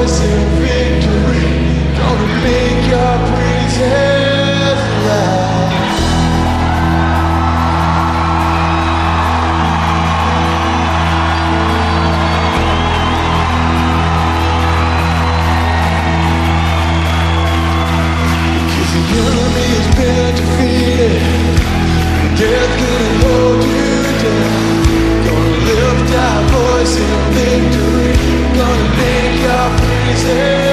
você. crazy.